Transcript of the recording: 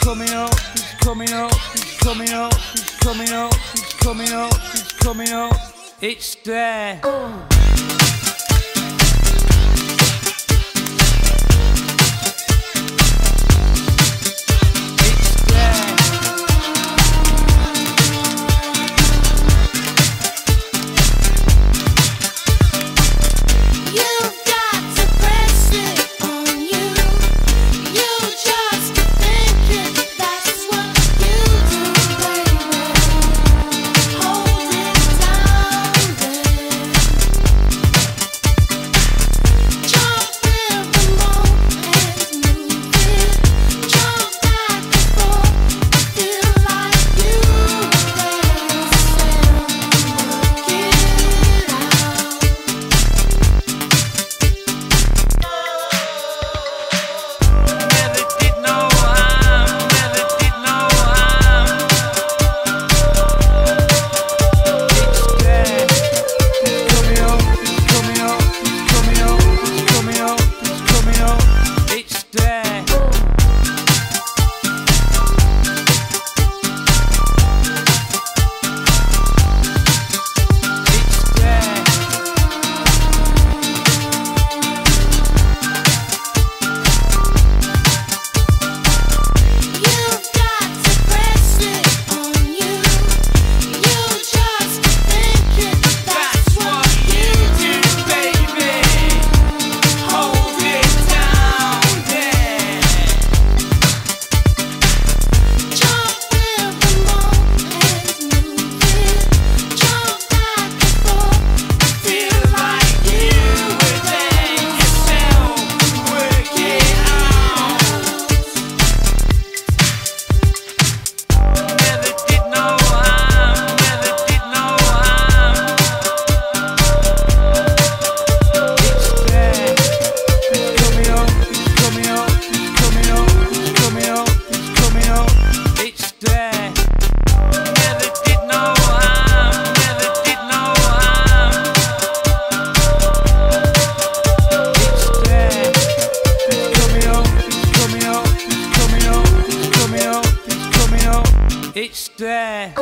coming out, he's coming out, he's coming out, he's coming out, he's coming out, he's coming out. It's there. 对。